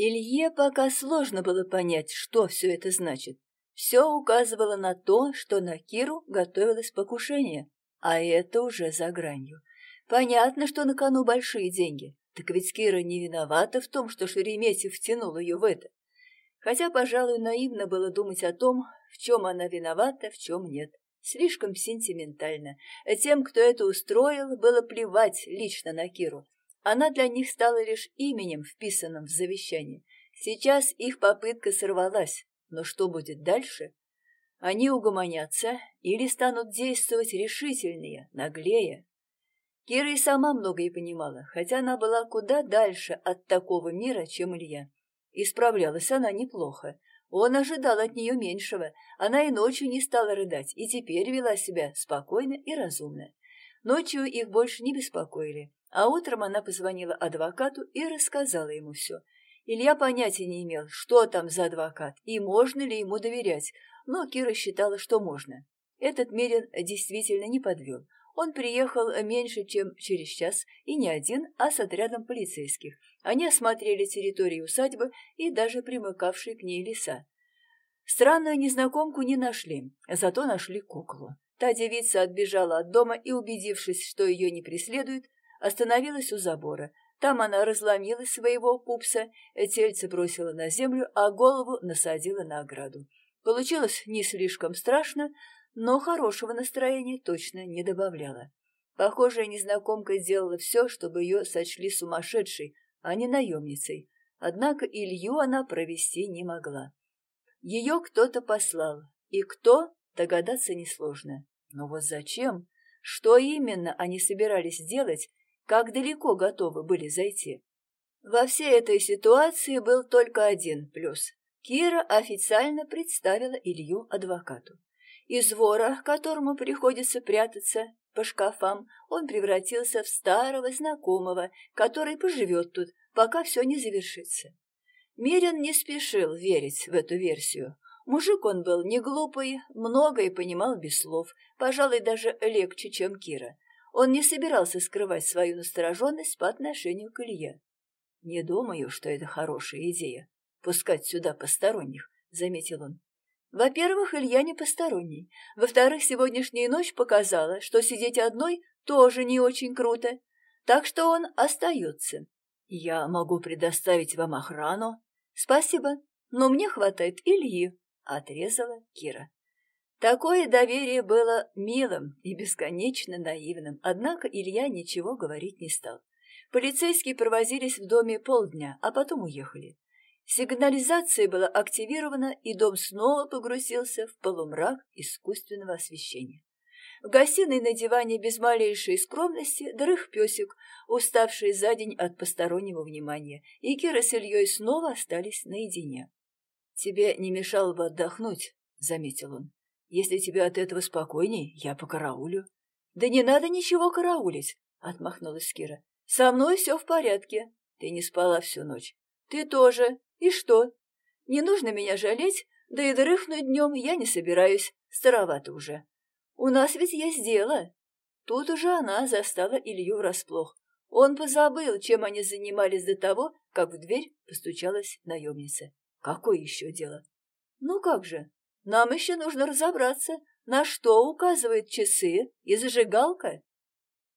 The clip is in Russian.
Илье пока сложно было понять, что все это значит. Все указывало на то, что на Киру готовилось покушение, а это уже за гранью. Понятно, что на кону большие деньги, так ведь Кира не виновата в том, что Шереметьев втянул ее в это. Хотя, пожалуй, наивно было думать о том, в чем она виновата, в чем нет. Слишком сентиментально. Тем, кто это устроил, было плевать лично на Киру. Она для них стала лишь именем, вписанным в завещание. Сейчас их попытка сорвалась. Но что будет дальше? Они угомонятся или станут действовать решительнее, наглее. Кира и сама многое понимала, хотя она была куда дальше от такого мира, чем Илья. И справлялась она неплохо. Он ожидал от нее меньшего. Она и ночью не стала рыдать, и теперь вела себя спокойно и разумно. Ночью их больше не беспокоили, а утром она позвонила адвокату и рассказала ему все. Илья понятия не имел, что там за адвокат и можно ли ему доверять, но Кира считала, что можно. Этот Мерин действительно не подвел. Он приехал меньше, чем через час, и не один, а с отрядом полицейских. Они осмотрели территорию усадьбы и даже примыкавшие к ней леса. Странную незнакомку не нашли, зато нашли куклу. Та девица отбежала от дома и, убедившись, что ее не преследуют, остановилась у забора. Там она разломила своего пупса, тельце бросила на землю, а голову насадила на ограду. Получилось не слишком страшно, но хорошего настроения точно не добавляло. Похоже, незнакомка делала все, чтобы ее сочли сумасшедшей, а не наемницей. Однако Илью она провести не могла. Ее кто-то послал, и кто, догадаться несложно. Но вот зачем? Что именно они собирались делать, как далеко готовы были зайти? Во всей этой ситуации был только один плюс. Кира официально представила Илью адвокату. Из вора, которому приходится прятаться по шкафам, он превратился в старого знакомого, который поживет тут, пока все не завершится. Мирин не спешил верить в эту версию. Мужик он был не глупый, многое понимал без слов, пожалуй, даже легче, чем Кира. Он не собирался скрывать свою настороженность по отношению к Илье. «Не думаю, что это хорошая идея — пускать сюда посторонних», — заметил он. Во-первых, Илья не посторонний. Во-вторых, сегодняшняя ночь показала, что сидеть одной тоже не очень круто. Так что он остается. Я могу предоставить вам охрану. Спасибо, но мне хватает Ильи, отрезала Кира. Такое доверие было милым и бесконечно наивным, однако Илья ничего говорить не стал. Полицейские провозились в доме полдня, а потом уехали. Сигнализация была активирована, и дом снова погрузился в полумрак искусственного освещения. В гостиной на диване без малейшей скромности дрых песик, уставший за день от постороннего внимания, и Кира с Ильей снова остались наедине. «Тебе не мешало бы отдохнуть», — заметил он. «Если тебе от этого спокойней, я покараулю». «Да не надо ничего караулить», — отмахнулась Кира. «Со мной все в порядке. Ты не спала всю ночь. Ты тоже. И что? Не нужно меня жалеть, да и дрыхнуть днем я не собираюсь, старовато уже. У нас ведь есть дело. Тут уже она застала Илью врасплох. Он позабыл, чем они занимались до того, как в дверь постучалась наемница. Какое еще дело? Ну как же, нам еще нужно разобраться, на что указывают часы и зажигалка.